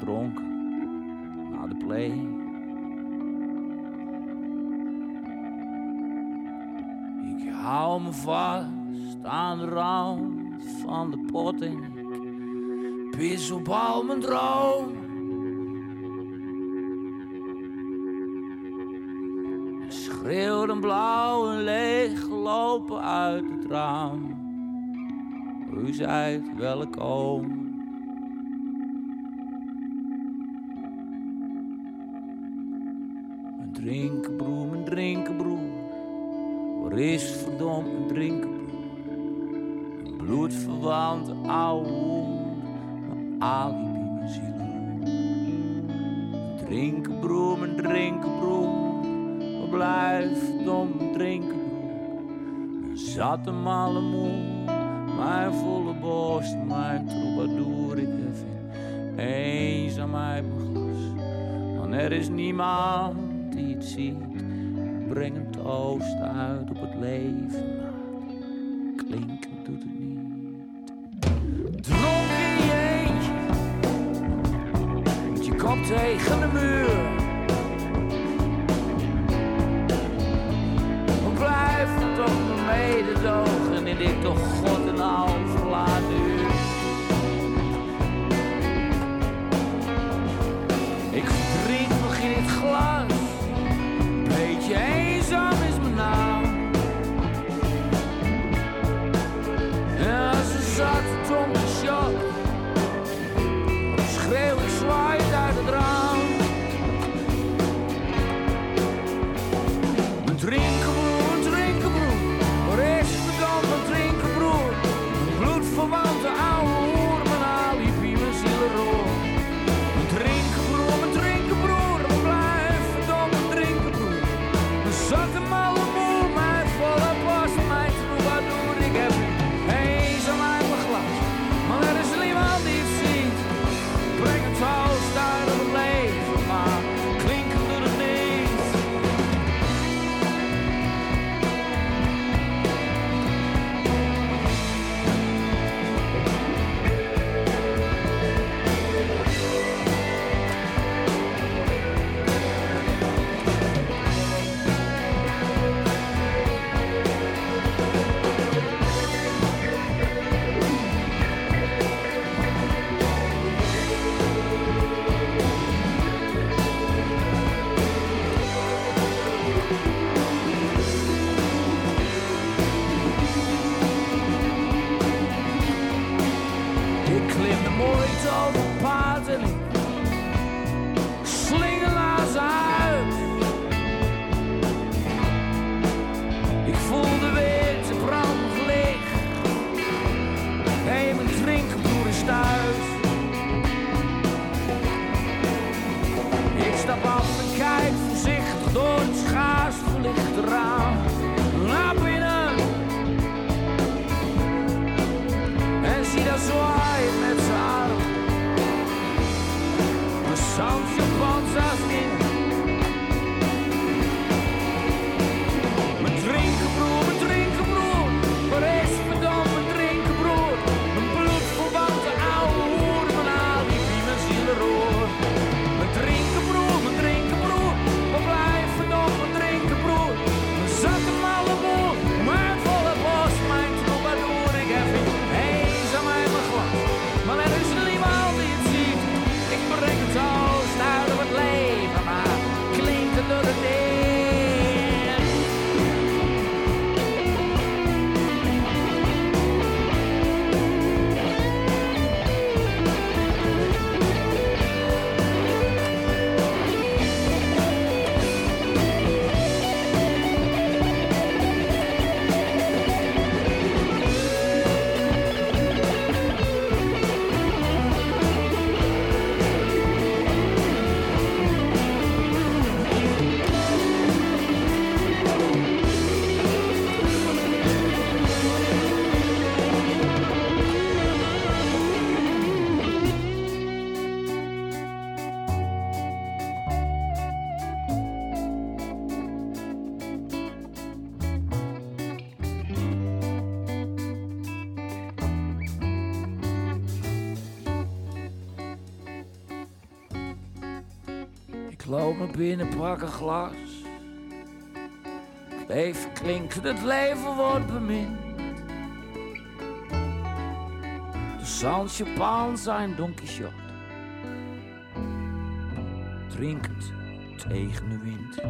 En dronken naar de play. Ik hou me vast aan de rand van de potting. Pis op al mijn droom. Een blauw en leeg lopen uit het raam. U zijt welkom. Drinkenbroer, mijn drinkenbroer. Waar is verdomd mijn drinkenbroer? Een bloedverwante oude hoer. Mijn alibi, mijn ziel. Mijn drinkenbroer, mijn drinkenbroer. Waar blijft verdomd mijn drinkenbroer? Mijn zatte malle moe. Mijn volle borst, mijn troubadour. Ik heb eenzaamheid mijn glas. Want er is niemand die het ziet. Breng een toast uit op het leven, klinken doet het niet. Dronken in je eentje, met je kop tegen de muur. Blijf toch mededogen en ik toch God Ik klim de mooite op het paard Sloop me binnen, pak een glas. Leven klinkt, het leven wordt bemind. De San Pan zijn Don Quixote. Drink het tegen de wind.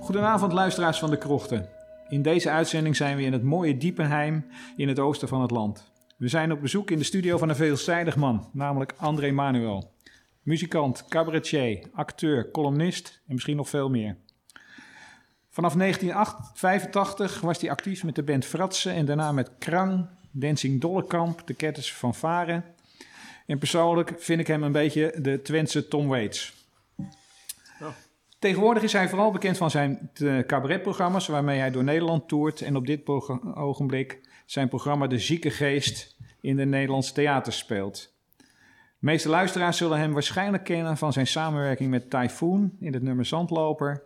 Goedenavond luisteraars van de Krochten. In deze uitzending zijn we in het mooie Diepenheim in het oosten van het land. We zijn op bezoek in de studio van een veelzijdig man, namelijk André Manuel. Muzikant, cabaretier, acteur, columnist en misschien nog veel meer. Vanaf 1985 was hij actief met de band Fratsen en daarna met Krang, Dancing Dollekamp, de Ketters van Varen. En persoonlijk vind ik hem een beetje de Twentse Tom Waits. Tegenwoordig is hij vooral bekend van zijn eh, cabaretprogramma's waarmee hij door Nederland toert en op dit ogenblik zijn programma De Zieke Geest in de Nederlandse theaters speelt. De meeste luisteraars zullen hem waarschijnlijk kennen van zijn samenwerking met Typhoon in het nummer Zandloper.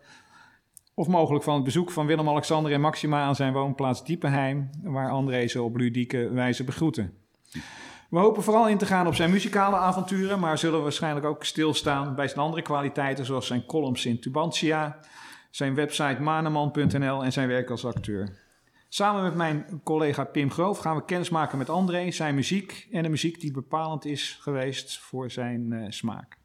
Of mogelijk van het bezoek van Willem-Alexander en Maxima aan zijn woonplaats Diepenheim, waar André ze op ludieke wijze begroeten. We hopen vooral in te gaan op zijn muzikale avonturen, maar zullen waarschijnlijk ook stilstaan bij zijn andere kwaliteiten, zoals zijn columns in Tubantia, zijn website maneman.nl en zijn werk als acteur. Samen met mijn collega Pim Groof gaan we kennismaken met André, zijn muziek en de muziek die bepalend is geweest voor zijn uh, smaak.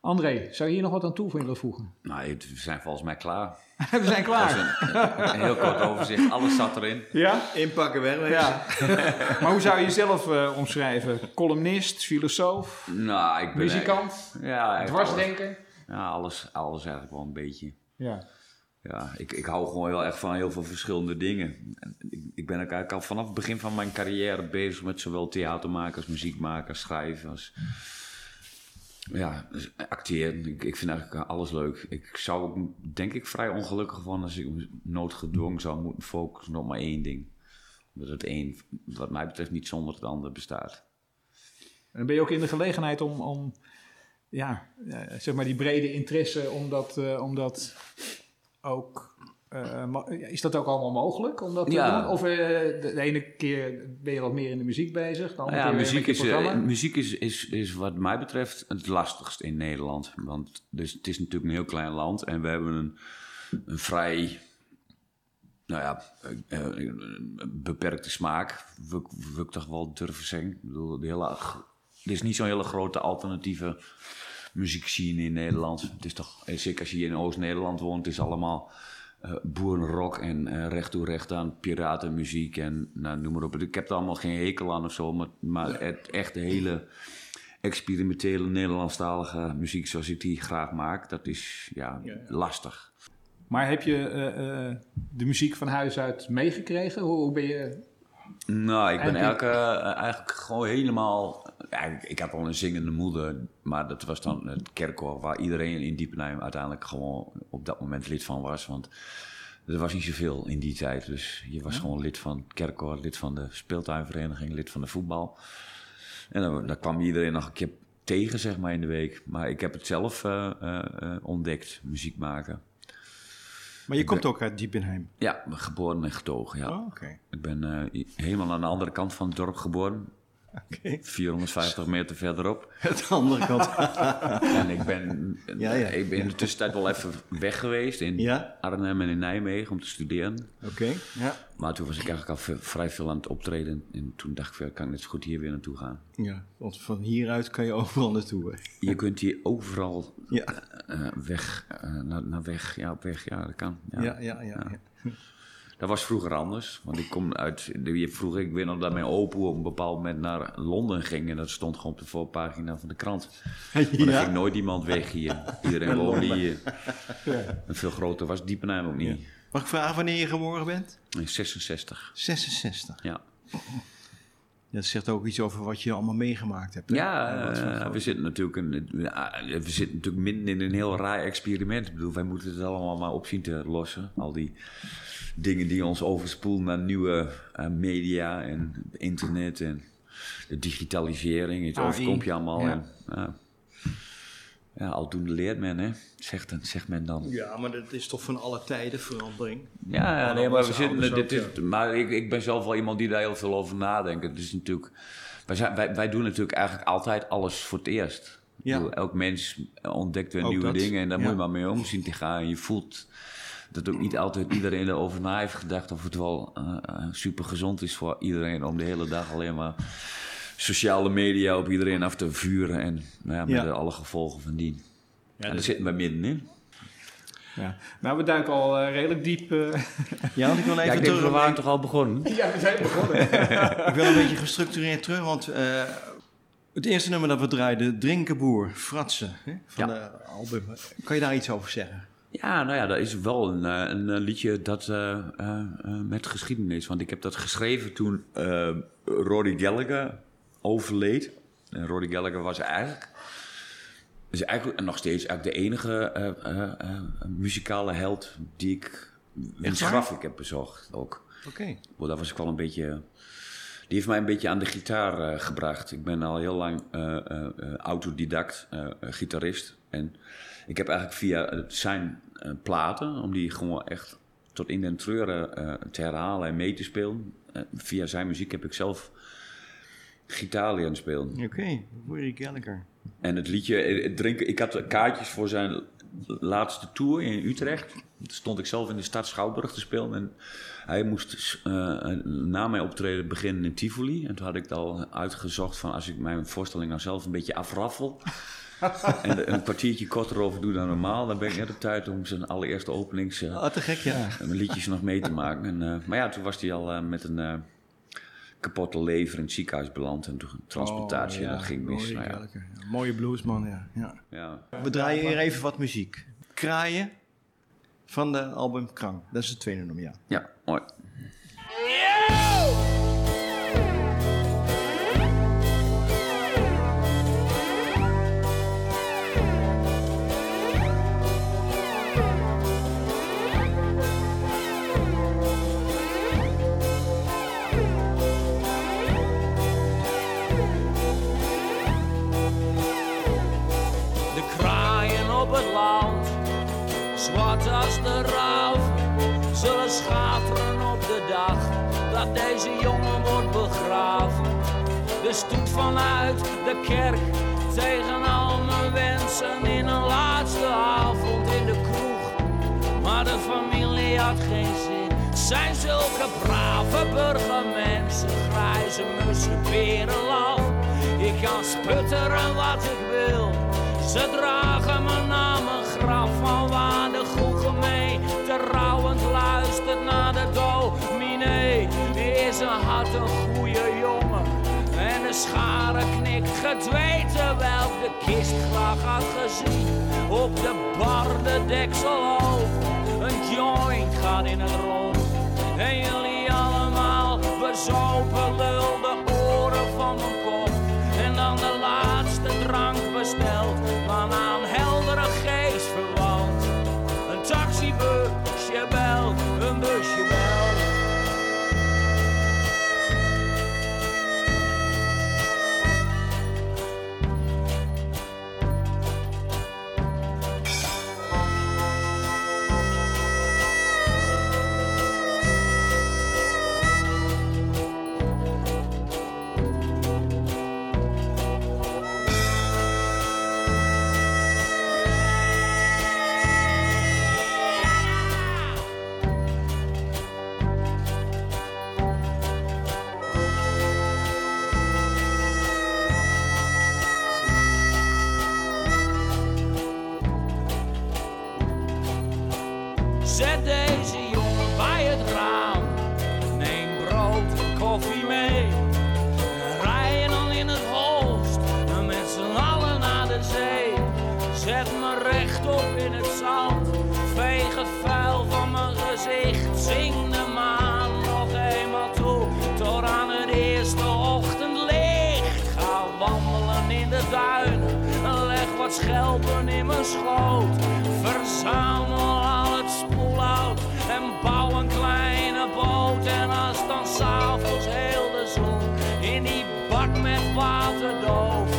André, zou je hier nog wat aan toe willen voegen? Nou, we zijn volgens mij klaar. we zijn klaar. Een, een, heel kort overzicht, alles zat erin. Ja? Inpakken, wegwezen. Ja. maar hoe zou je jezelf uh, omschrijven? Columnist, filosoof, nou, ik ben, muzikant, ja, dwarsdenker? Alles, ja, alles, alles eigenlijk wel een beetje. Ja. Ja, ik, ik hou gewoon wel echt van heel veel verschillende dingen. Ik, ik ben eigenlijk al vanaf het begin van mijn carrière bezig met zowel theater maken als muziek maken, schrijven als ja, dus acteren. Ik, ik vind eigenlijk alles leuk. Ik zou denk ik, vrij ongelukkig van als ik noodgedwongen zou moeten focussen op maar één ding. Omdat het één, wat mij betreft, niet zonder het ander bestaat. En ben je ook in de gelegenheid om, om ja, zeg maar die brede interesse, om dat, uh, om dat ook uh, is dat ook allemaal mogelijk om dat te ja. doen? Of uh, de, de, ene keer ben je wat meer in de muziek bezig? Dan ja, muziek, is, uh, muziek is, is, is wat mij betreft het lastigst in Nederland. Want dus, het is natuurlijk een heel klein land en we hebben een, een vrij nou ja, beperkte smaak. Wil, wil ik toch wel durven zeggen. Ik bedoel, de hele, er is niet zo'n hele grote alternatieve muziekscene in Nederland. Het is toch, zeker als je in Oost-Nederland woont, het is allemaal uh, boerenrock en uh, recht toe recht aan piratenmuziek en nou, noem maar op. Ik heb er allemaal geen hekel aan of zo, maar, maar het echt hele experimentele Nederlandstalige muziek zoals ik die graag maak, dat is ja, lastig. Maar heb je uh, de muziek van huis uit meegekregen? Hoe, hoe ben je nou, ik ben eigenlijk, eigenlijk gewoon helemaal... Ik heb al een zingende moeder, maar dat was dan het kerkkoor... waar iedereen in Diepenheim uiteindelijk gewoon op dat moment lid van was. Want er was niet zoveel in die tijd. Dus je was gewoon lid van het kerkkoor, lid van de speeltuinvereniging... lid van de voetbal. En dan, dan kwam iedereen nog een keer tegen, zeg maar, in de week. Maar ik heb het zelf uh, uh, ontdekt, muziek maken. Maar je komt ook uit Diepenheim? Ja, geboren en getogen, ja. Oh, okay. Ik ben uh, helemaal aan de andere kant van het dorp geboren. Okay. 450 meter verderop. De andere kant. en ik ben, ja, ja. ik ben in de tussentijd wel even weg geweest in ja? Arnhem en in Nijmegen om te studeren. Oké, okay. ja. Maar toen was ik eigenlijk al vrij veel aan het optreden. En toen dacht ik, kan ik net zo goed hier weer naartoe gaan. Ja, want van hieruit kan je overal naartoe. Je kunt hier overal ja. uh, weg, uh, naar, naar, weg, ja, op weg, ja, dat kan. Ja, ja, ja. Dat was vroeger anders. Want ik kom uit. Vroeger, ik weet nog dat mijn opa op een bepaald moment naar Londen ging. En dat stond gewoon op de voorpagina van de krant. Maar ja. er ging nooit iemand weg hier. Iedereen woonde hier. Ja. En veel groter was Diepenheim ook niet. Ja. Mag ik vragen wanneer je geboren bent? In 66. 66? Ja. Dat zegt ook iets over wat je allemaal meegemaakt hebt. Hè? Ja, uh, we zitten natuurlijk een, we zitten natuurlijk midden in een heel raar experiment. Ik bedoel, wij moeten het allemaal maar op zien te lossen. Al die dingen die ons overspoelen naar nieuwe uh, media en internet en de digitalisering. Het overkomt je allemaal. Ja. En, uh, ja, aldoende leert men, hè? Zegt, zegt men dan. Ja, maar dat is toch van alle tijden verandering? Ja, ja nee, maar we zitten. Dit is, maar ik, ik ben zelf wel iemand die daar heel veel over nadenkt. Het is natuurlijk. Wij, zijn, wij, wij doen natuurlijk eigenlijk altijd alles voor het eerst. Ja. bedoel, elk mens ontdekt weer Ook nieuwe dat, dingen en daar ja. moet je maar mee om zien te gaan. En je voelt dat ook niet altijd iedereen erover na heeft gedacht of het wel super gezond is voor iedereen om de hele dag alleen maar sociale media op iedereen af te vuren en nou ja, met Ja. de alle gevolgen van die. en daar dat- zitten we middenin. Ja. Nou, we duiken al eh, redelijk diep. eh. Ja, want ik wil Ja, even ik denk, we terug. waren toch al begonnen? ja, we zijn begonnen. Ik wil een beetje gestructureerd terug, want eh, het eerste nummer dat we draaiden, Drinkenboer, Fratsen, hè, van Ja. de album. Kan je daar iets over zeggen? Ja, nou ja, dat is wel een, eh, een eh, liedje dat eh, met geschiedenis. Want ik heb dat geschreven toen eh Rory Gallagher overleed. En Rory Gallagher was eigenlijk, is eigenlijk nog steeds eigenlijk de enige muzikale held die ik wiens waar? graf ik heb bezocht ook. Oké. Wel, dat was ik wel een beetje. Die heeft mij een beetje aan de gitaar gebracht. Ik ben al heel lang autodidact, gitarist. En ik heb eigenlijk via eh, zijn eh, platen, om die gewoon echt tot in den treuren eh, te herhalen en mee te spelen. via zijn muziek heb ik zelf gitaar leren spelen. Oké, Rory Gallagher. En het liedje, het drinken, ik had kaartjes voor zijn laatste tour in Utrecht. Toen stond ik zelf in de stad Schouwburg te spelen. En hij moest na mijn optreden beginnen in Tivoli. En toen had ik het al uitgezocht van als ik mijn voorstelling nou zelf een beetje afraffel. en een kwartiertje korter over doe dan normaal. Dan ben ik net op tijd om zijn allereerste openings eh, Ah, te gek, ja. liedjes nog mee te maken. En, eh, maar ja, toen was hij al eh, met een kapotte lever in het ziekenhuis beland. En toen transportatie, Oh, ja, dat ging mis. Rory Nou ja, mooie bluesman, ja. ja. ja. We draaien hier even wat muziek. Kraaien van de album Krang. Dat is het tweede nummer, ja. ja, mooi. Zwart als de raaf, zullen schateren op de dag dat deze jongen wordt begraven. De stoet vanuit de kerk tegen al mijn wensen in een laatste avond in de kroeg. Maar de familie had geen zin. Zijn zulke brave burgermensen, grijze mussen, berenlaf. Ik kan sputteren wat ik wil. Ze dragen me mijn graf van waar de goede gemeente rouwend luistert naar de dominee. Is een hart een goede jongen. En de schare knikt gedwee terwijl ik de kist graag had gezien. Op de bar de deksel open, een joint gaat in het rond. En jullie allemaal bezopen lul de oren van mijn schelpen in mijn schoot. Verzamel al het spoelhout. En bouw een kleine boot. En als dan s'avonds heel de zon in die bak met water dooft.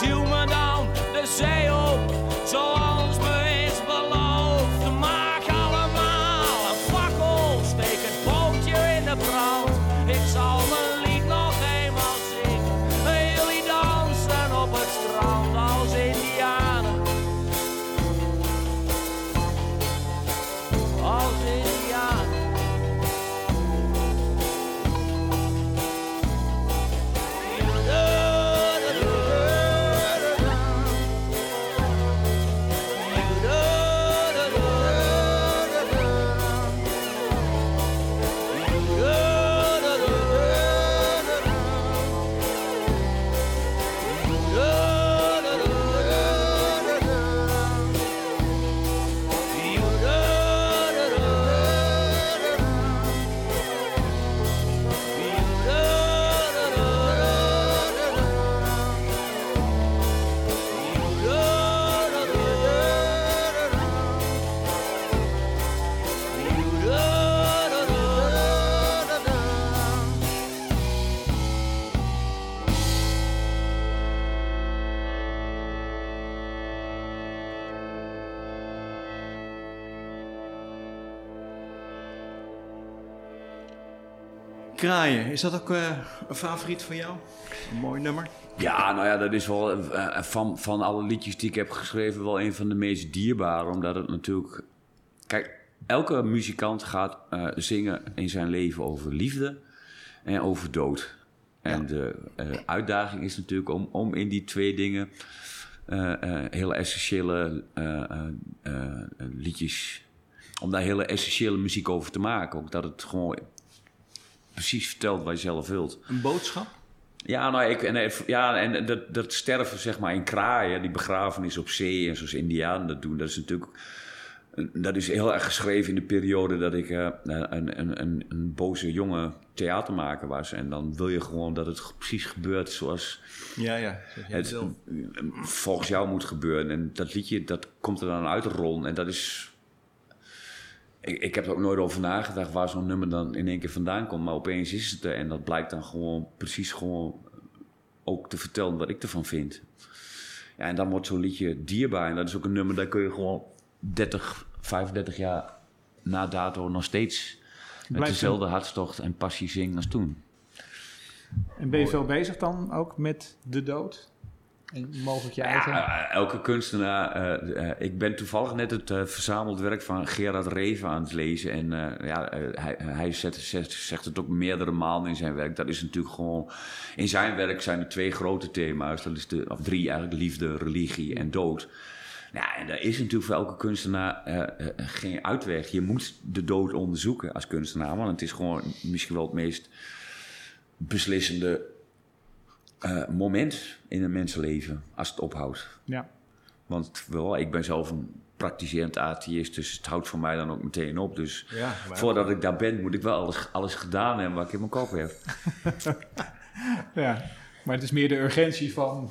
Duw me dan de zee op, Kraaien, is dat ook eh, een favoriet van jou? Een mooi nummer? Ja, nou ja, dat is wel eh, van, van alle liedjes die ik heb geschreven wel een van de meest dierbare. Omdat het natuurlijk... Kijk, elke muzikant gaat eh, zingen in zijn leven over liefde en over dood. En de eh, uitdaging is natuurlijk om, om in die twee dingen eh, eh, hele essentiële eh, eh, eh, liedjes... Om daar hele essentiële muziek over te maken. Ook dat het gewoon precies vertelt wat je zelf wilt. Een boodschap? Ja, nou, ik, en, eh, ja, en dat, dat sterven zeg maar in kraaien, die begrafenis op zee en zoals Indianen dat doen, dat is natuurlijk. Dat is heel erg geschreven in de periode dat ik eh, een, een, een, een boze jonge theatermaker was. En dan wil je gewoon dat het precies gebeurt zoals Ja, ja. het wil. volgens jou moet gebeuren. En dat liedje, dat komt er dan uit rollen. En dat is... Ik, ik heb er ook nooit over nagedacht waar zo'n nummer dan in één keer vandaan komt. Maar opeens is het er. En dat blijkt dan gewoon precies gewoon ook te vertellen wat ik ervan vind. Ja, en dan wordt zo'n liedje dierbaar. En dat is ook een nummer, daar kun je gewoon 30, 35 jaar na dato nog steeds... met dezelfde hartstocht en passie zingen als toen. En ben je veel bezig dan ook met de dood? En mogelijk je eigen... Ja, eh, elke kunstenaar. eh, eh, ik ben toevallig net het verzameld werk van Gerard Reven aan het lezen. En ja, hij, hij zet, zet- zegt het ook meerdere malen in zijn werk. Dat is natuurlijk gewoon. In zijn werk zijn er twee grote thema's. Dat is de, of drie eigenlijk: liefde, religie en dood. Ja, en daar is natuurlijk voor elke kunstenaar geen uitweg. Je moet de dood onderzoeken als kunstenaar. Want het is gewoon misschien wel het meest beslissende eh, moment in een mensenleven als het ophoudt. Ja. Want wel, ik ben zelf een praktiserend atheïst, dus het houdt voor mij dan ook meteen op. Dus Ja, voordat ik daar ben, moet ik wel alles, alles gedaan hebben wat ik in mijn kop heb. ja. Maar het is meer de urgentie van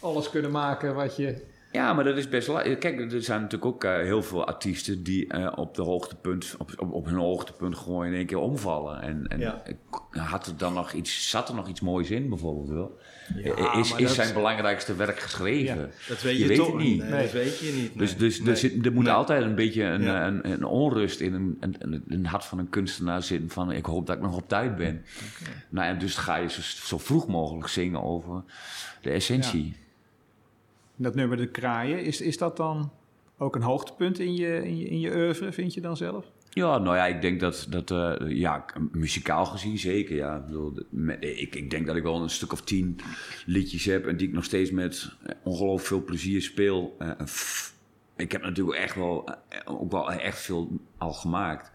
alles kunnen maken wat je... Ja, maar dat is best Kijk, er zijn natuurlijk ook eh, heel veel artiesten die eh, op, de hoogtepunt, op, op, op hun hoogtepunt gewoon in één keer omvallen. En, en Ja. had er dan nog iets, zat er nog iets moois in, bijvoorbeeld wel? Ja, is is zijn belangrijkste werk geschreven? Ja. Dat weet Je je, weet toch niet. Nee, Nee. Dat weet je niet. Dus, nee. dus Nee. er, zit, er moet altijd een beetje een, een, een onrust in een, een, een, een hart van een kunstenaar zitten. Van ik hoop dat ik nog op tijd ben. Nou, en dus ga je zo, zo vroeg mogelijk zingen over de essentie. Dat nummer De Kraaien, is, is dat dan ook een hoogtepunt in je, in je, in je oeuvre, vind je dan zelf? Ja, nou ja, ik denk dat, dat eh, ja, muzikaal gezien zeker, ja. Ik, bedoel, ik, ik denk dat ik wel een stuk of tien liedjes heb en die ik nog steeds met eh, ongelooflijk veel plezier speel. Eh, ik heb natuurlijk echt wel, ook wel echt veel al gemaakt.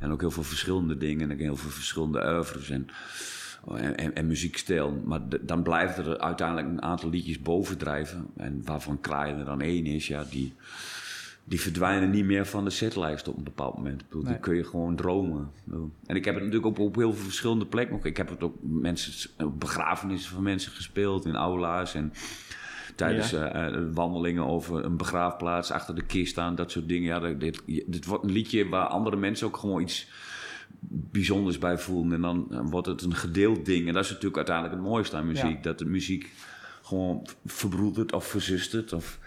En ook heel veel verschillende dingen en heel veel verschillende oeuvres en, en, en, en muziekstijl. Maar dan blijven er uiteindelijk een aantal liedjes bovendrijven. En waarvan Kraaien er dan één is, ja, die die verdwijnen niet meer van de setlijst op een bepaald moment. Nee. Die kun je gewoon dromen. En ik heb het natuurlijk op, op heel veel verschillende plekken. Ik heb het ook mensen, op begrafenissen van mensen gespeeld, in aula's en tijdens Ja. eh, eh, wandelingen over een begraafplaats, achter de kist staan, dat soort dingen. Ja, dit, dit wordt een liedje waar andere mensen ook gewoon iets bijzonders bij voelen. En dan eh, wordt het een gedeeld ding. En dat is natuurlijk uiteindelijk het mooiste aan muziek. Ja. Dat de muziek gewoon verbroedert of verzustert. Of,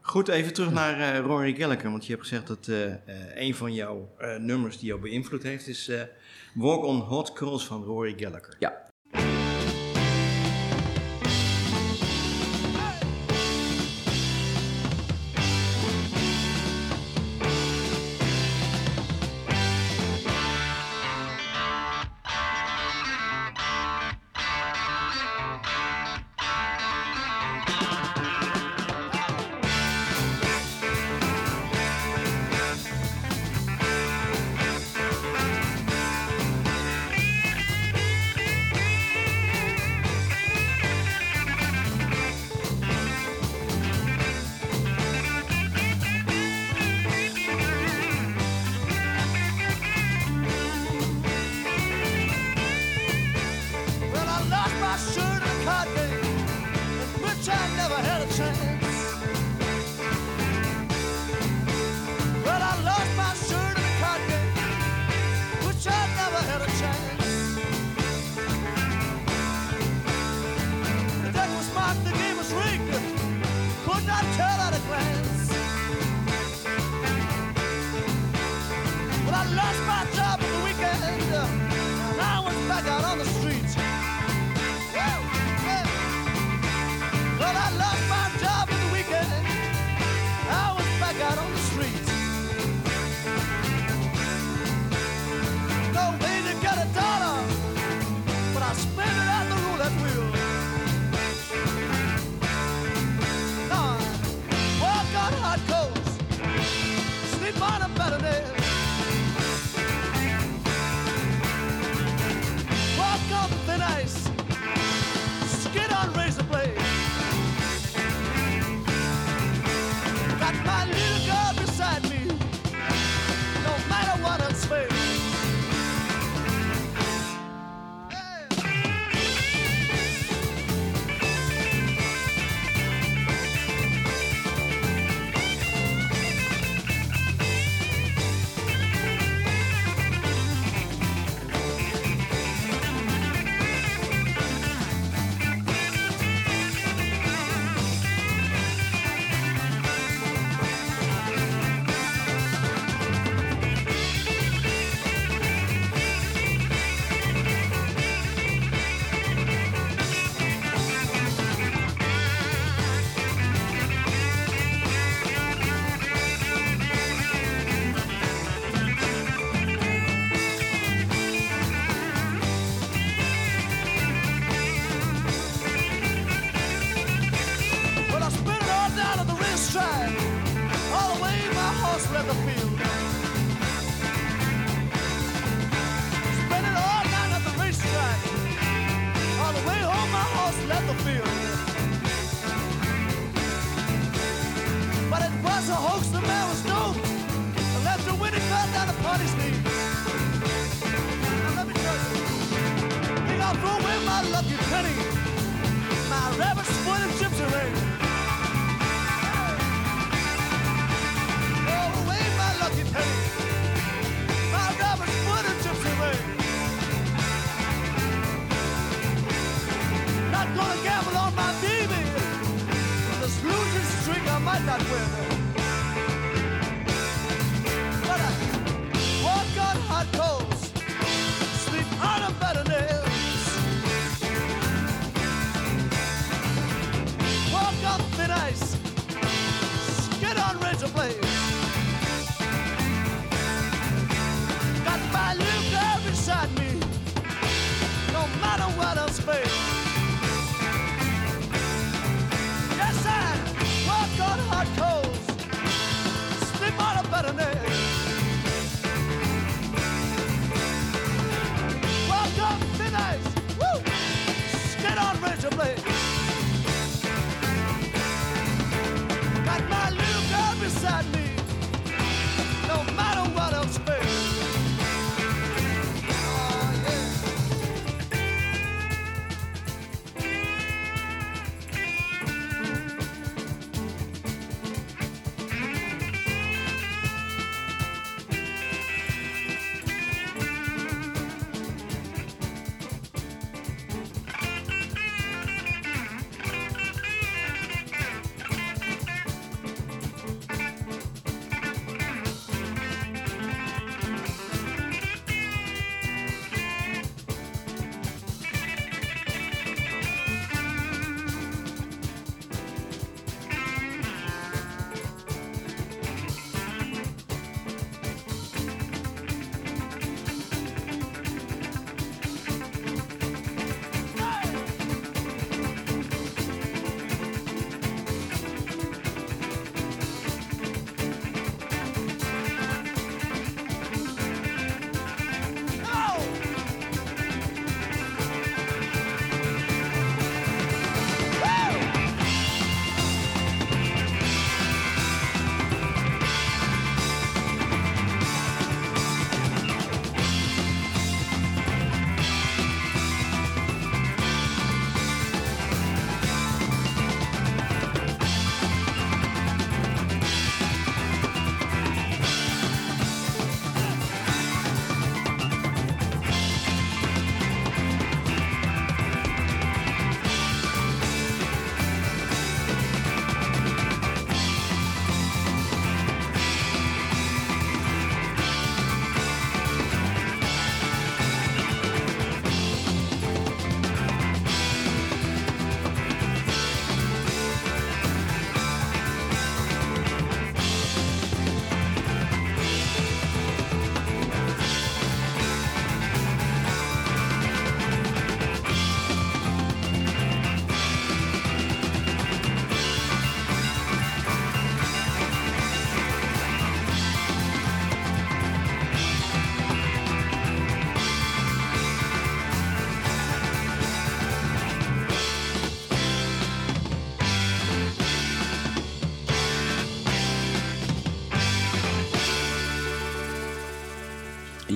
Goed, even terug naar eh, Rory Gallagher. Want je hebt gezegd dat eh, een van jouw nummers die jou beïnvloed heeft... is Walk on Hot Curls van Rory Gallagher. ja,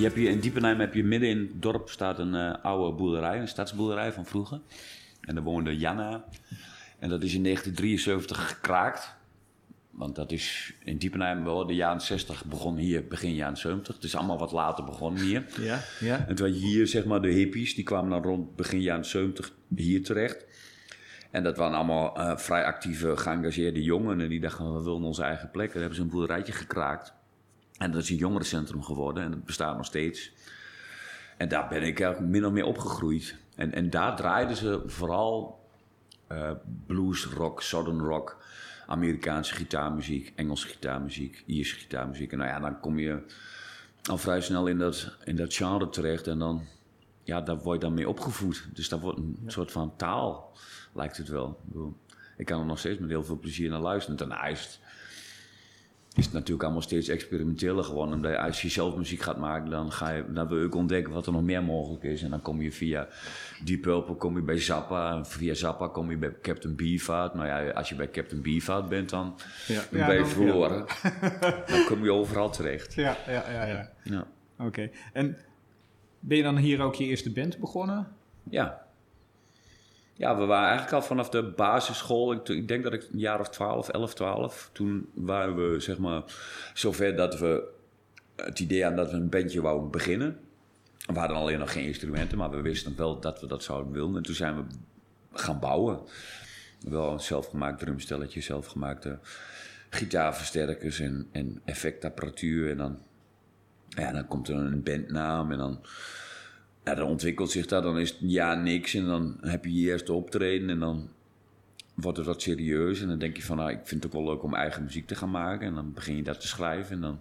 Je hebt hier in Diepenheim heb je midden in het dorp staat een eh, oude boerderij, een stadsboerderij van vroeger. En daar woonde Janna. En dat is in 1973 gekraakt. Want dat is in Diepenheim wel de jaren 60 begon hier, begin jaren 70. Het is allemaal wat later begonnen hier. Ja, ja. En toen had je hier zeg maar de hippies, die kwamen dan rond begin jaren 70 hier terecht. En dat waren allemaal eh, vrij actieve, geëngageerde jongeren. En die dachten, we willen onze eigen plek. En daar hebben ze een boerderijtje gekraakt. En dat is een jongerencentrum geworden. En dat bestaat nog steeds. En daar ben ik eigenlijk min of meer opgegroeid. En, en daar draaiden ze vooral eh, blues, rock, southern rock, Amerikaanse gitaarmuziek, Engelse gitaarmuziek, Ierse gitaarmuziek. En nou ja, dan kom je al vrij snel in dat, in dat genre terecht. En dan, ja, daar word je dan mee opgevoed. Dus dat wordt een soort van taal, lijkt het wel. Ik, bedoel, ik kan er nog steeds met heel veel plezier naar luisteren. Daarna is is het natuurlijk allemaal steeds experimenteler geworden. Omdat als je zelf muziek gaat maken, dan, ga je, dan wil je ook ontdekken wat er nog meer mogelijk is. En dan kom je via Deep Purple kom je bij Zappa. En via Zappa kom je bij Captain Beefheart. Nou ja, als je bij Captain Beefheart bent, dan, Ja. dan Ja, ben je dan- verloren. Dan kom je overal terecht. Ja, ja, ja. ja. Ja. Oké. En ben je dan hier ook je eerste band begonnen? Ja. Ja, we waren eigenlijk al vanaf de basisschool. Ik, ik denk dat ik een jaar of 12, 11, 12. Toen waren we zeg maar zover dat we het idee hadden dat we een bandje wouden beginnen. We hadden alleen nog geen instrumenten, maar we wisten wel dat we dat zouden willen. En toen zijn we gaan bouwen. Wel een zelfgemaakt drumstelletje, zelfgemaakte gitaarversterkers en, en effectapparatuur. En dan, ja, dan komt er een bandnaam en dan ja, dan ontwikkelt zich dat. Dan is het ja niks en dan heb je je eerste optreden en dan wordt het wat serieus. En dan denk je van, nou, ik vind het ook wel leuk om eigen muziek te gaan maken. En dan begin je dat te schrijven en dan...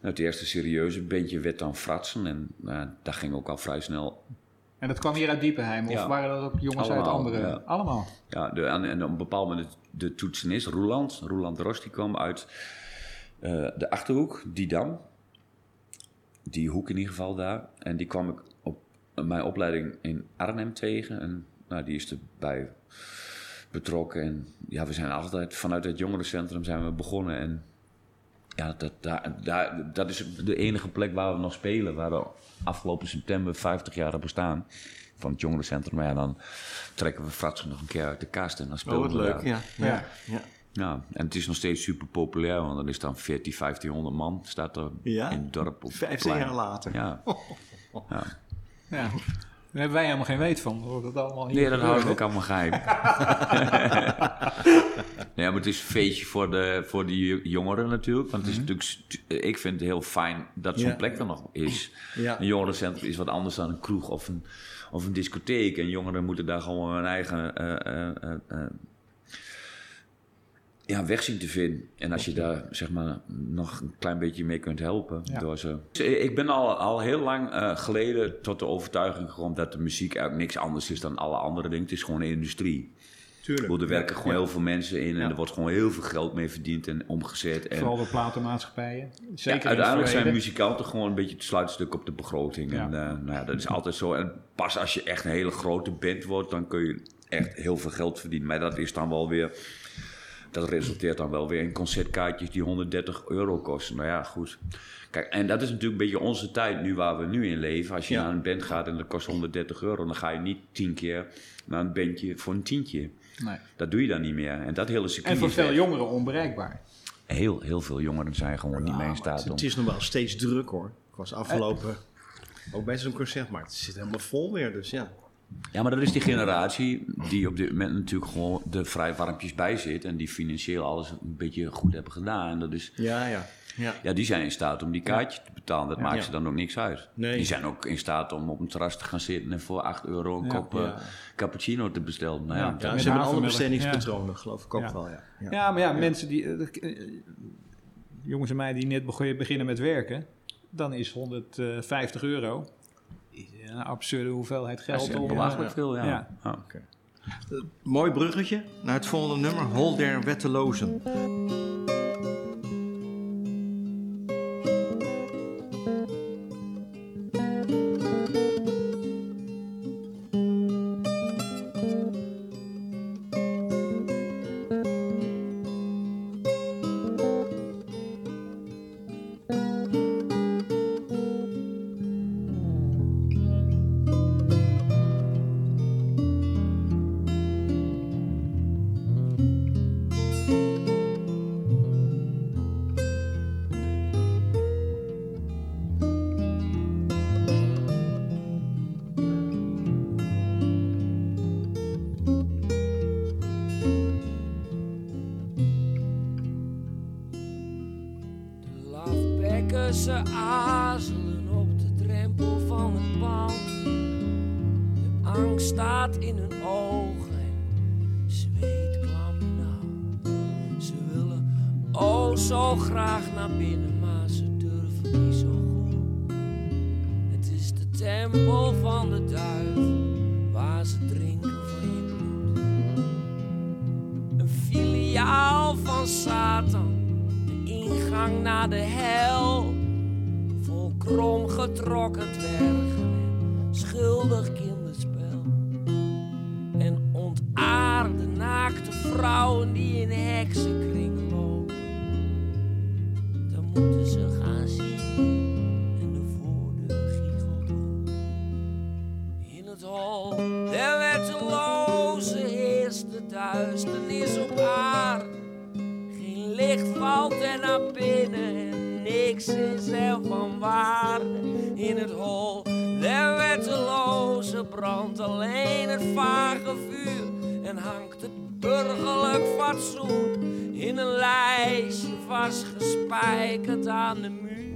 Nou, het eerste serieuze bandje werd dan Fratsen en nou, dat ging ook al vrij snel. En dat kwam hier uit Diepenheim? Of Ja. waren dat ook jongens uit andere? ja. Allemaal? Ja, de, en, en op een bepaald moment de toetsenist, Roeland. Roeland Ros, die kwam uit eh, de Achterhoek, Didam. Die hoek in ieder geval daar. En die kwam ik mijn opleiding in Arnhem tegen. En nou, die is erbij betrokken. En ja, we zijn altijd vanuit het jongerencentrum zijn we begonnen. En ja, dat, daar, daar, dat is de enige plek waar we nog spelen. Waar we afgelopen september 50 jaar hebben bestaan. Van het jongerencentrum. Maar ja, dan trekken we Fratsen nog een keer uit de kast. En dan Oh, spelen wat we leuk. daar. Ja. Ja. Ja. Ja. Ja, en het is nog steeds super populair. Want er is dan 14, 1500 man. Staat er Ja? in het dorp. Op 15 plein. jaar later. Ja. ja. Ja. Daar hebben wij helemaal geen weet van. Dat allemaal hier Nee, dat hou ik gebeurt, ook allemaal geheim. nee, maar het is een feestje voor de, voor jo- jongeren natuurlijk. Want het is natuurlijk, st- ik vind het heel fijn dat zo'n Ja. plek er nog is. Ja. Een jongerencentrum is wat anders dan een kroeg of een, of een discotheek. En jongeren moeten daar gewoon hun eigen eh, eh, eh, ja, weg zien te vinden. En als je daar zeg maar nog een klein beetje mee kunt helpen. Ja. Door ze. Ik ben al, al heel lang eh, geleden tot de overtuiging gekomen dat de muziek eigenlijk niks anders is dan alle andere dingen. Het is gewoon een industrie. Tuurlijk. Bedoel, er werken gewoon Ja. heel veel mensen in en Ja. er wordt gewoon heel veel geld mee verdiend en omgezet. En Vooral de platenmaatschappijen. Zeker uiteindelijk zijn muzikanten gewoon een beetje het sluitstuk op de begroting. En eh, nou ja, dat is altijd zo. En pas als je echt een hele grote band wordt, dan kun je echt heel veel geld verdienen. Maar dat is dan wel weer. Dat resulteert dan wel weer in concertkaartjes die 130 euro kosten. Nou ja, goed. Kijk, en dat is natuurlijk een beetje onze tijd nu waar we nu in leven. Als je Ja. naar een band gaat en dat kost 130 euro, dan ga je niet tien keer naar een bandje voor een tientje. Nee. Dat doe je dan niet meer. En dat hele circuit En voor veel jongeren onbereikbaar. Heel, heel veel jongeren zijn gewoon niet mee in staat om... Het is nog wel steeds druk hoor. Ik was afgelopen ook bij zo'n concert, maar het zit helemaal vol weer. Dus ja. Ja, maar dat is die generatie die op dit moment natuurlijk gewoon er vrij warmpjes bij zit. En die financieel alles een beetje goed hebben gedaan. En dat is, Ja, ja. ja. ja, die zijn in staat om die kaartje te betalen. Dat maakt Ja. ze dan ook niks uit. Nee. Die zijn ook in staat om op een terras te gaan zitten en voor 8 euro een kop eh, Ja. cappuccino te bestellen. Nou ja, ze hebben andere havermelk. bestedingspatronen, geloof ik ook Ja. wel. Ja. Ja. Ja, maar ja, mensen die... eh, eh, jongens en mij die net beginnen met werken... dan is 150 euro... een absurde hoeveelheid dat geld is om... belachelijk veel, ja. ja. Ja. Mooi bruggetje naar het volgende nummer, Hol der Wettelozen. Van Satan, de ingang naar de hel. Vol krom getrokken dwergen en schuldig kinderspel. En ontaarde naakte vrouwen die in heksenkringen lopen. Dan moeten ze gaan zien en de voordeur giechelt open. In het hol der wetteloze heerst de duisternis op aarde. Valt er naar binnen en niks is er van waarde. In het hol der wetteloze brandt alleen het vage vuur. En hangt het burgerlijk fatsoen in een lijstje vastgespijkerd aan de muur.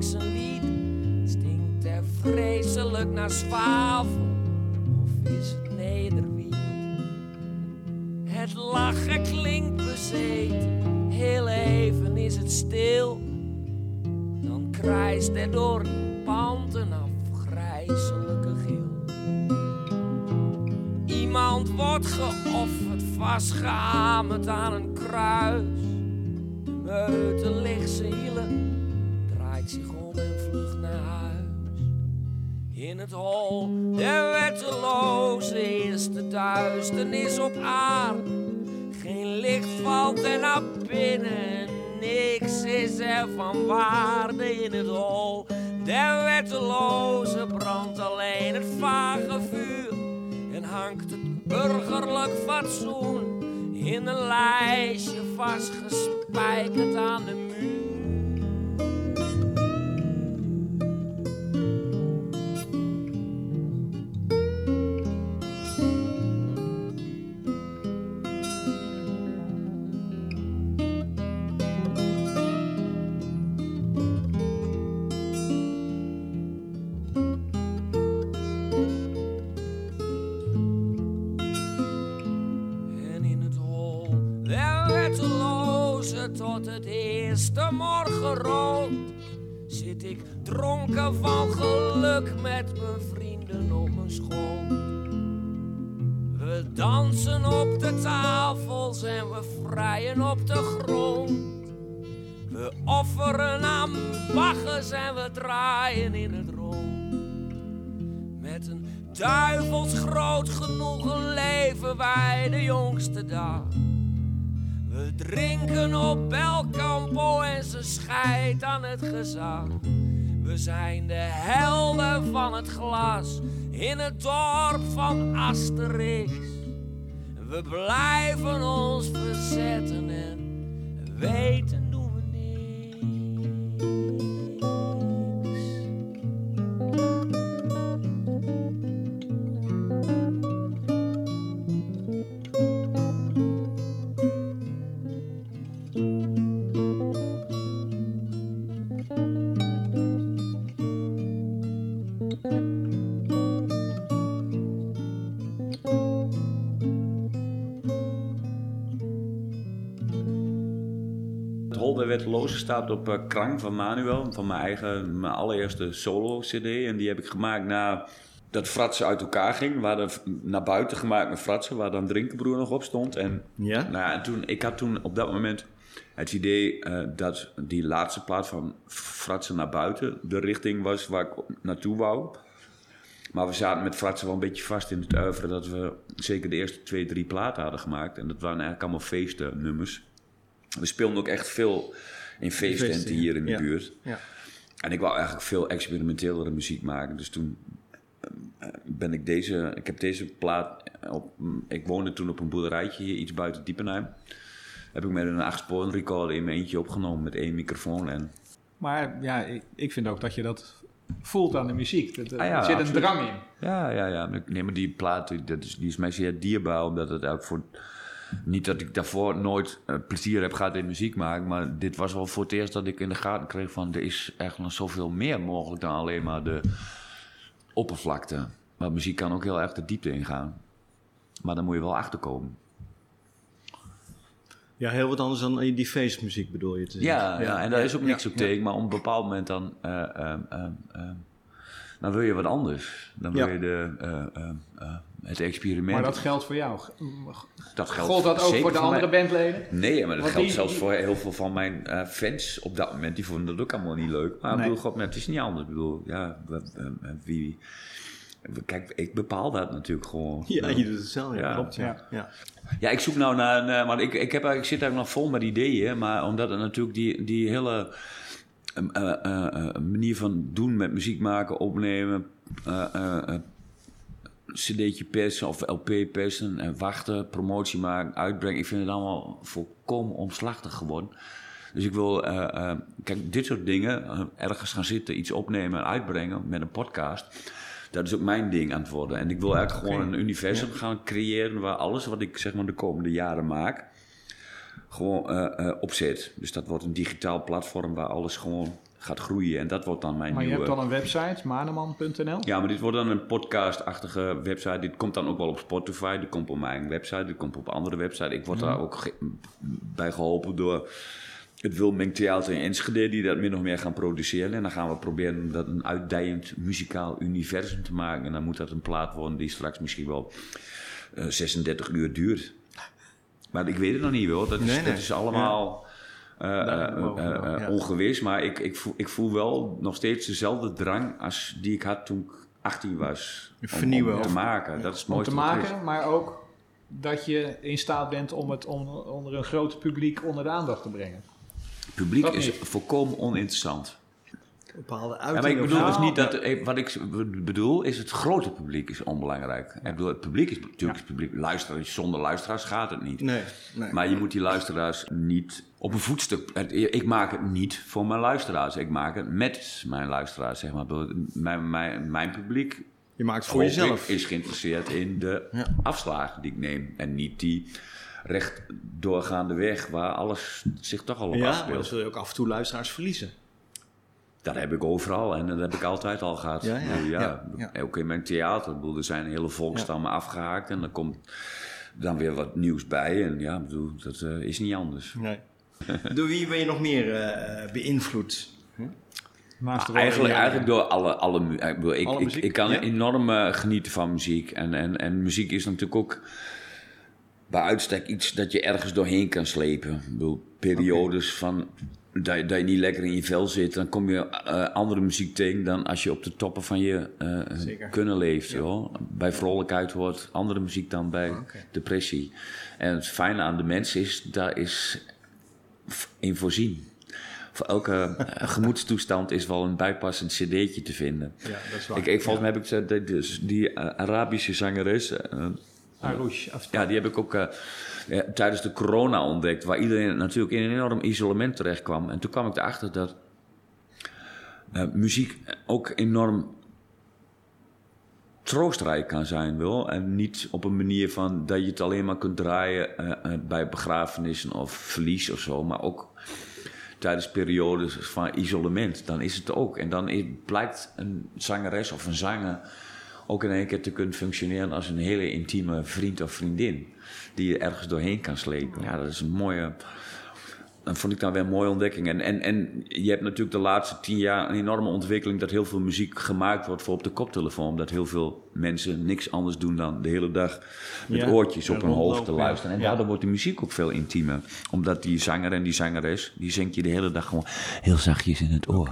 Stinkt er vreselijk naar zwavel, of is het nederwiet? Het lachen klinkt bezeten, heel even is het stil. Dan krijst er door het pand een afgrijzelijke gil. Iemand wordt geofferd, vastgehamerd aan een kruis. De meute ligt zijn hielen, In het hol der wetteloze is de duisternis op aarde. Geen licht valt er naar binnen, niks is er van waarde. In het hol der wetteloze brandt alleen het vage vuur. En hangt het burgerlijk fatsoen in een lijstje vastgespijkerd aan de. Tot het eerste morgenrood zit ik dronken van geluk met mijn vrienden op mijn schoot. We dansen op de tafels en we vrijen op de grond. We offeren aan bagges en we draaien in het rond. Met een duivels groot genoegen leven wij de jongste dag. We drinken op Belcampo en ze scheidt aan het gezag. We zijn de helden van het glas in het dorp van Asterix. We blijven ons verzetten en weten staat op eh, Krang van Manuel, van mijn eigen, mijn allereerste solo-cd. En die heb ik gemaakt na dat Fratsen uit elkaar ging. Waar de, naar buiten gemaakt met Fratsen, waar dan Drinkenbroer nog op stond. En, Ja? nou, ja, en toen, ik had toen op dat moment het idee eh, dat die laatste plaat van Fratsen naar buiten de richting was waar ik naartoe wou. Maar we zaten met Fratsen wel een beetje vast in het uiveren dat we zeker de eerste twee, drie platen hadden gemaakt. En dat waren eigenlijk allemaal feestennummers. We speelden ook echt veel in feesttenten Feesten, hier in de ja. buurt. Ja. En ik wou eigenlijk veel experimentelere muziek maken. Dus toen eh, ben ik deze... Ik heb deze plaat... Op, ik woonde toen op een boerderijtje hier, iets buiten Diepenheim. Heb ik met een achtsporen recorder in mijn eentje opgenomen met één microfoon. En Maar ja, ik, ik vind ook dat je dat voelt aan de muziek. Dat, er Ah ja, zit een drang in. Ja, ja, ja. Nee, maar die plaat die- dat is, die is mij zeer dierbaar. Omdat het ook voor... Niet dat ik daarvoor nooit eh, plezier heb gehad in muziek maken. Maar dit was wel voor het eerst dat ik in de gaten kreeg van... Er is echt nog zoveel meer mogelijk dan alleen maar de oppervlakte. Maar muziek kan ook heel erg de diepte ingaan. Maar dan moet je wel achterkomen. Ja, heel wat anders dan die feestmuziek bedoel je te zeggen. Ja, ja, en daar is ook niks ja, op tegen. Maar op een bepaald moment dan... eh, ehm, dan wil je wat anders. Dan wil Ja. je de, eh, ehm, eh, het experiment. Maar dat geldt voor jou. dat geldt Gold dat ook zeker voor de andere mij. bandleden? Nee, maar dat Want geldt die- zelfs voor heel veel van mijn eh, fans op dat moment. Die vonden dat ook allemaal niet leuk. Maar ik bedoel, god, maar het is niet anders. Ik bedoel, ja, wie... Kijk, ik bepaal dat natuurlijk gewoon. Ja, je doet het zelf, ja, Ja. klopt. Ja. Ja. Ja. Ik zoek nou naar... een, eh, maar ik, ik, heb, ik zit eigenlijk nog vol met ideeën. Maar omdat het natuurlijk die, die hele eh, eh, eh, eh, manier van doen met muziek maken, opnemen... cd'tje persen of LP persen en wachten, promotie maken, uitbrengen. Ik vind het allemaal volkomen omslachtig geworden. Dus ik wil, kijk, dit soort dingen, ergens gaan zitten, iets opnemen en uitbrengen met een podcast. Dat is ook mijn ding aan het worden. En ik wil eigenlijk gewoon een universum gaan creëren waar alles wat ik zeg maar de komende jaren maak, gewoon eh, eh, op zit. Dus dat wordt een digitaal platform waar alles gewoon gaat groeien. En dat wordt dan mijn Maar je nieuwe... hebt dan een website, maneman.nl. Ja, maar dit wordt dan een podcast-achtige website. Dit komt dan ook wel op Spotify. Dit komt op mijn website. Dit komt op andere websites. Ik word daar ook ge- bij geholpen door het Wilming Theater in Enschede... die dat min of meer gaan produceren. En dan gaan we proberen om dat een uitdijend muzikaal universum te maken. En dan moet dat een plaat worden die straks misschien wel eh, 36 uur duurt. Maar ik weet het nog niet, hoor. Dat is, Nee, nee. Dat is allemaal... eh, Nou, eh, eh, eh, ja. ongewis, maar ik, ik, voel, ik voel wel nog steeds dezelfde drang als die ik had toen ik 18 was. Om- Vernieuwen Om, te maken. Dat is het Om mooiste te er is. maken, maar ook dat je in staat bent om het onder, onder een groot publiek onder de aandacht te brengen. Het publiek Dat is niet. volkomen oninteressant. Bepaalde Ja, maar ik uitingen. bedoel dus niet dat, eh, wat ik bedoel is het grote publiek is onbelangrijk. Ik bedoel, het publiek is natuurlijk het publiek. Luisteraars, zonder luisteraars gaat het niet. Nee, nee. Maar je moet die luisteraars niet op een voetstuk. Ik maak het niet voor mijn luisteraars. Ik maak het met mijn luisteraars, zeg maar. Mijn, mijn, mijn publiek je maakt het voor jezelf. is geïnteresseerd in de Ja. afslagen die ik neem. En niet die recht doorgaande weg waar alles zich toch al op ja, afspeelt. dan zul je ook af en toe luisteraars verliezen. Dat heb ik overal en dat heb ik altijd al gehad. Ja, ja, bedoel, ja, ja. Ook in mijn theater. Ik bedoel, er zijn hele volkstammen afgehaakt en er komt dan weer wat nieuws bij. En ja, ik bedoel, dat eh, is niet anders. Nee. Door wie ben je nog meer eh, beïnvloed? Naast de Eigenlijk, eigenlijk door alle, alle mu- ik, bedoel, ik, Alle muziek, ik kan ja. enorm eh, genieten van muziek. En, en, en muziek is natuurlijk ook bij uitstek iets dat je ergens doorheen kan slepen. Ik bedoel, periodes van dat, je- dat je niet lekker in je vel zit, dan kom je eh, andere muziek tegen dan als je op de toppen van je eh, kunnen leeft. joh. Bij vrolijkheid hoort andere muziek dan bij Oké. depressie. En het fijne aan de mens is, daar is in voorzien. Voor elke eh, gemoedstoestand is wel een bijpassend cd'tje te vinden. Ja, dat is waar. Ik, ik, volgens mij heb ik die, die, Arabische zangeres, Arouche. Af- ja, die heb ik ook tijdens de corona ontdekt, waar iedereen natuurlijk in een enorm isolement terecht kwam. En toen kwam ik erachter dat eh, muziek ook enorm troostrijk kan zijn, wel. En niet op een manier van dat je het alleen maar kunt draaien eh, eh, bij begrafenissen of verlies of zo, maar ook tijdens periodes van isolement. Dan is het ook. En dan blijkt een zangeres of een zanger ook in één keer te kunnen functioneren als een hele intieme vriend of vriendin. Die je ergens doorheen kan slepen. Ja, dat is een mooie dat vond ik dan weer een mooie ontdekking. En, en, en je hebt natuurlijk de laatste tien jaar een enorme ontwikkeling dat heel veel muziek gemaakt wordt voor op de koptelefoon. Omdat heel veel mensen niks anders doen dan de hele dag met Ja, oortjes op hun hoofd te luisteren. En ja. daardoor wordt de muziek ook veel intiemer. Omdat die zanger en die zangeres, die zingt je de hele dag gewoon heel zachtjes in het oor.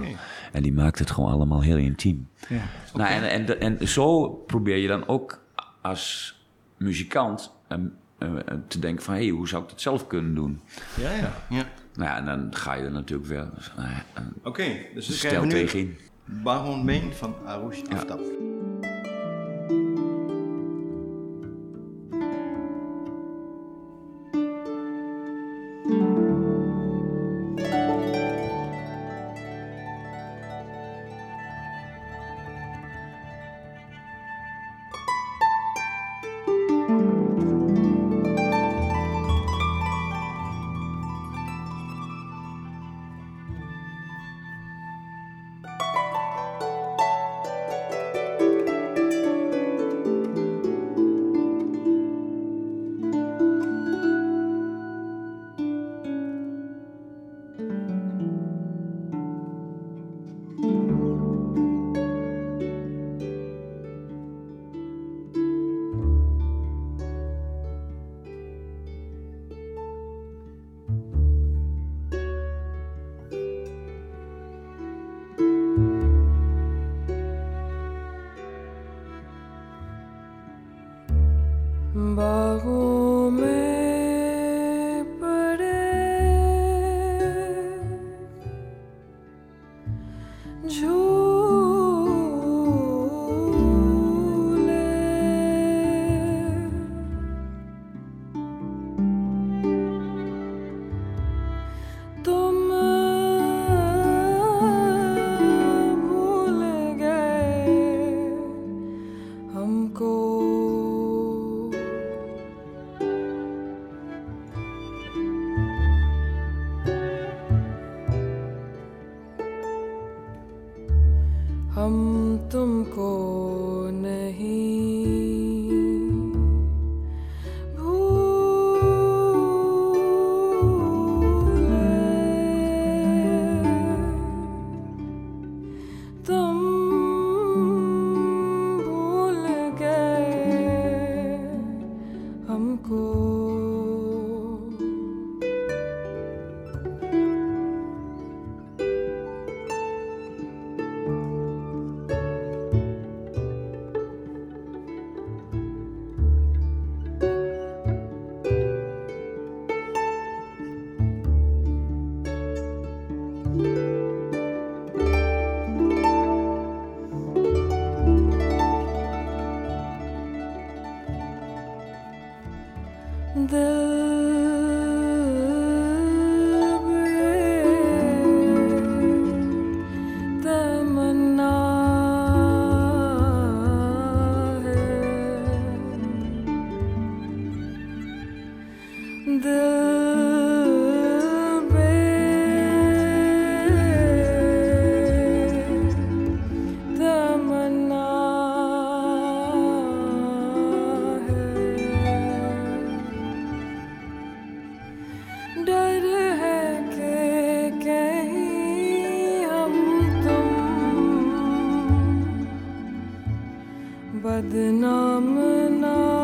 En die maakt het gewoon allemaal heel intiem. Ja. Nou, en, en, en zo probeer je dan ook als muzikant te denken van... hé, hey, hoe zou ik dat zelf kunnen doen? Ja, ja. ja. Nou ja, en dan ga je er natuurlijk weer een Oké, dus we stel krijgen nu tegenin. Baron Been van Arouche Ja. Aftap. बदनाम ना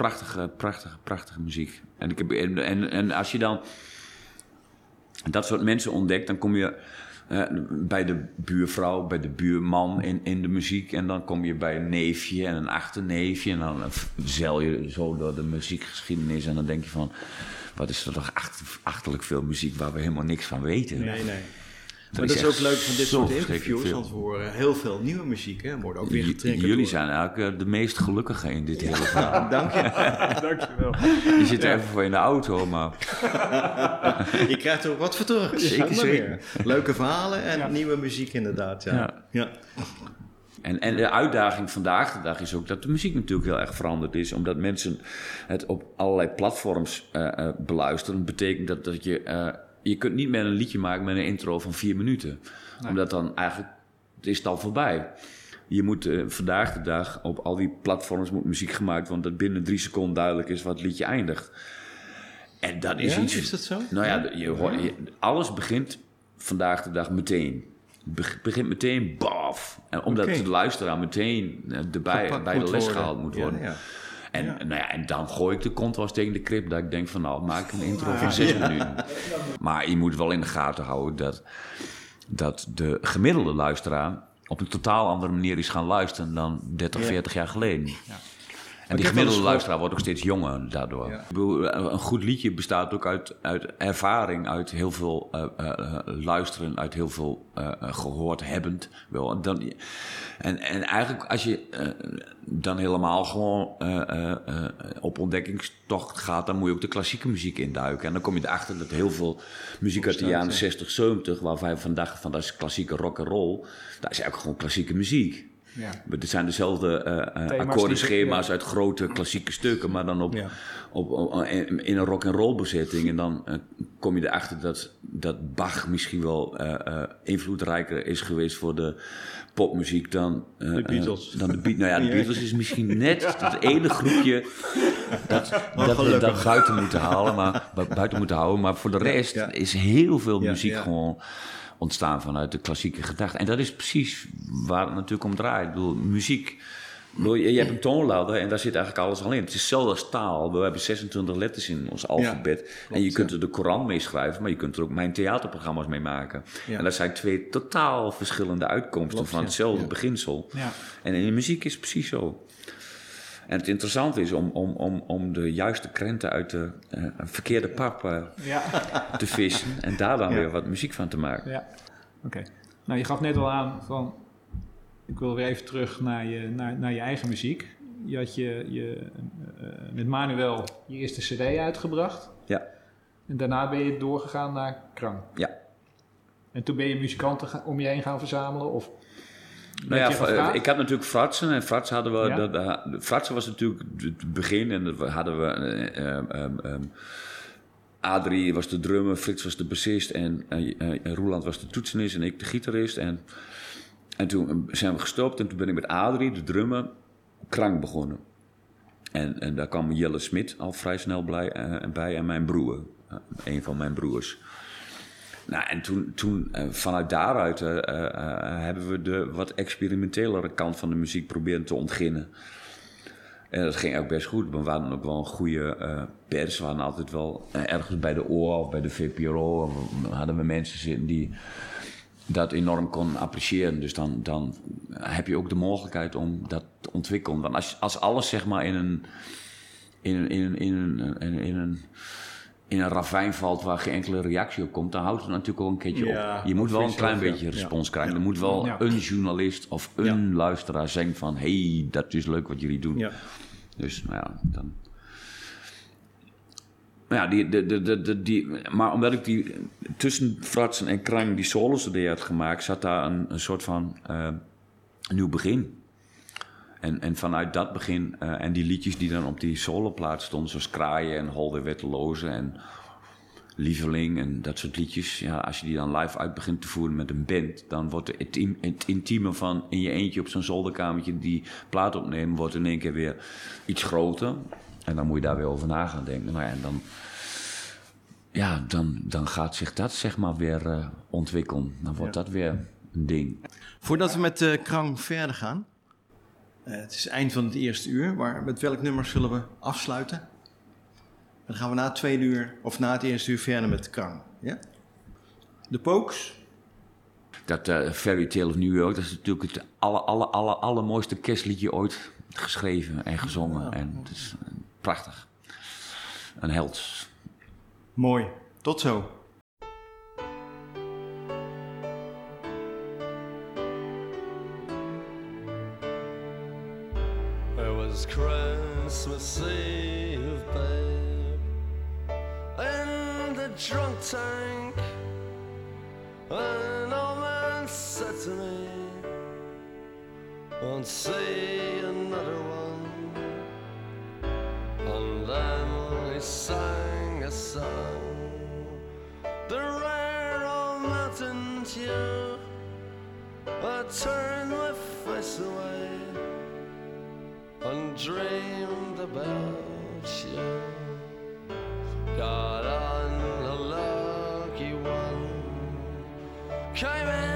prachtige, prachtige, prachtige muziek. En, ik heb, en, en, als je dan dat soort mensen ontdekt, dan kom je bij de buurvrouw, bij de buurman in, in de muziek. En dan kom je bij een neefje en een achterneefje. En dan eh, zeil je zo door de muziekgeschiedenis. En dan denk je van, wat is er toch achter, achterlijk veel muziek waar we helemaal niks van weten. Nee, nee. Maar is dat is ook leuk van dit soort interviews, veel. want we horen heel veel nieuwe muziek. Hè. Wordt ook weer J- getriggerd. Jullie door- zijn eigenlijk eh, de meest gelukkige in dit hele verhaal. Dank je. Dankjewel. Je zit er even voor in de auto, maar Je krijgt er ook wat voor terug. Zeker, zeker. Leuke verhalen en Ja. nieuwe muziek inderdaad. Ja. Ja. Ja. En, en de uitdaging vandaag de dag is ook dat de muziek natuurlijk heel erg veranderd is. Omdat mensen het op allerlei platforms eh, eh, beluisteren. Dat betekent dat, dat je... eh, je kunt niet meer een liedje maken met een intro van vier minuten. Omdat dan eigenlijk... Het is al voorbij. Je moet eh, vandaag de dag op al die platforms moet muziek gemaakt worden... dat binnen drie seconden duidelijk is wat het liedje eindigt. En dat is Ja, iets... is dat zo? Nou ja, je, hoort- je- alles begint vandaag de dag meteen. Beg- begint meteen, baf. En omdat Oké. de luisteraar meteen eh, erbij, bij de les gehaald moet worden. ja. En, Ja. Nou ja, en dan gooi ik de kont eens tegen de krip. Dat ik denk van nou, maak een intro van zes minuten. Maar je moet wel in de gaten houden dat, dat de gemiddelde luisteraar op een totaal andere manier is gaan luisteren dan 30, Ja. 40 jaar geleden. En die gemiddelde luisteraar wordt ook steeds jonger daardoor. Ja. Ik bedoel, Een goed liedje bestaat ook uit, uit ervaring, uit heel veel eh, eh, eh, luisteren, uit heel veel eh, eh, gehoord hebbend. Wel, en, dan, en, en eigenlijk als je eh, dan helemaal gewoon eh, eh, eh, op ontdekkingstocht gaat, dan moet je ook de klassieke muziek induiken. En dan kom je erachter dat heel veel muziek uit de jaren 60, 70, waarvan je vandaag van dat is klassieke rock and roll, dat is eigenlijk gewoon klassieke muziek. Ja. Maar Het zijn dezelfde eh, eh, die- akkoordenschema's ja. uit grote klassieke stukken, maar dan op, Ja. op, op- in een rock and roll bezetting. En dan eh, kom je erachter dat, dat Bach misschien wel eh, eh, invloedrijker is geweest voor de popmuziek dan eh, De Beatles. dan de Beat- nou ja, de Ja. Beatles is misschien net het ene groepje dat, dat we gelukkig. dat buiten moeten halen, maar bu- buiten moeten houden. Maar voor de rest ja. is heel veel Ja, muziek ja. gewoon ontstaan vanuit de klassieke gedachte. En dat is precies waar het natuurlijk om draait. Ik bedoel, muziek. je, hebt een toonladder en daar zit eigenlijk alles al in. Het is hetzelfde als taal. We hebben 26 letters in ons alfabet. en je kunt er de Koran mee schrijven, maar je kunt er ook mijn theaterprogramma's mee maken. Ja. En dat zijn twee totaal verschillende uitkomsten Klopt, van hetzelfde Ja. beginsel. Ja. En in de muziek is het precies zo. En het interessante is om, om, om, om de juiste krenten uit de eh, verkeerde pap eh, Ja. te vissen. En daar dan Ja. weer wat muziek van te maken. Ja, oké. Nou, je gaf net al aan van... Ik wil weer even terug naar je, naar, naar je eigen muziek. Je had je, je eh, met Manuel je eerste cd uitgebracht. Ja. En daarna ben je doorgegaan naar Krang. Ja. En toen ben je muzikanten om je heen gaan verzamelen? Of Nou ja, gevraagd? ik had natuurlijk Fratsen. En Frats hadden we. Ja? Dat, dat- Fratsen was natuurlijk het begin. En dat hadden we. eh, ehm, ehm, ehm, Adrie was de drummer, Frits was de bassist en eh, eh, Roeland was de toetsenist en ik de gitarist. En, en toen eh, zijn we gestopt en toen ben ik met Adrie, de drummer, krank begonnen. En, en daar kwam Jelle Smit al vrij snel blij, eh, bij en mijn broer, eh, een van mijn broers. Nou, en toen, toen eh, vanuit daaruit eh, eh, hebben we de wat experimentelere kant van de muziek proberen te ontginnen. En dat ging ook best goed. We hadden ook wel een goede pers. We hadden altijd wel ergens bij de OOR of bij de VPRO... hadden we mensen zitten die dat enorm konden appreciëren. Dus dan, dan heb je ook de mogelijkheid om dat te ontwikkelen. Want als, als alles zeg maar in een... In een, in een, in een, in een, in een ravijn valt waar geen enkele reactie op komt, dan houdt het natuurlijk ook een keertje Ja, op. Je moet wel een klein beetje Ja. respons krijgen. Er moet wel Ja. een journalist of een luisteraar zeggen van... hé, hey, dat is leuk wat jullie doen. Ja. Dus, nou ja, dan... Nou ja, die, de, de, de, de- die, maar omdat ik die tussen Fratsen en Krang die solo CD had gemaakt, zat daar een, een soort van eh, nieuw begin. En, en vanuit dat begin, eh, en die liedjes die dan op die soloplaat stonden, zoals Kraaien en Holder Wetteloze en Lieveling en dat soort liedjes. Ja, als je die dan live uit begint te voeren met een band, dan wordt het, intiem- het intieme van in je eentje op zo'n zolderkamertje die plaat opnemen, wordt in één keer weer iets groter. En dan moet je daar weer over na gaan denken. Nou ja, en dan, ja, dan, dan gaat zich dat zeg maar weer eh, ontwikkelen. Dan wordt dat weer een ding. Voordat we met eh Krang verder gaan, Eh, het is het eind van het eerste uur. Waar, met welk nummer zullen we afsluiten? Dan gaan we na het tweede uur, of na het eerste uur verder met Krang. Ja? De Pokes. Dat eh, Fairy Tale of New York, dat is natuurlijk het aller, aller, aller, allermooiste kerstliedje ooit geschreven en gezongen. En het is eh, prachtig. Een held. Mooi. Tot zo. Won't see another one. And then he sang a song, the rare old mountain tune. I turned my face away and dreamed about you. Got on a lucky one, came in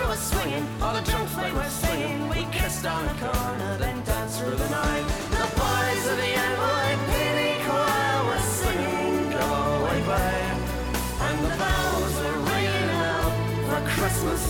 Sinatra was swinging, all the drunks they were singing. We kissed on the corner, then danced through the night. The boys of the NYPD choir were singing, Go away, babe. And the bells were ringing out for Christmas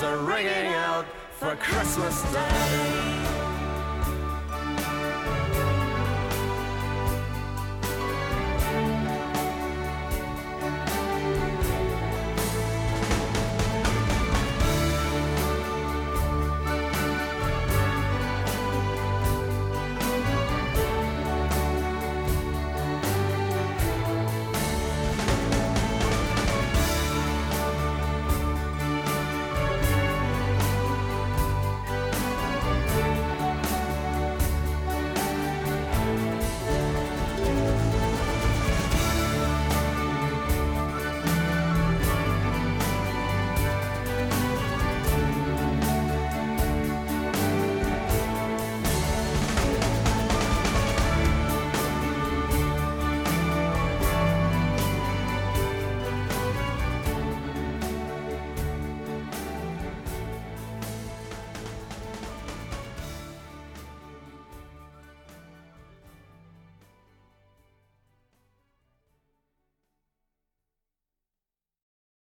bells are ringing out for Christmas Day.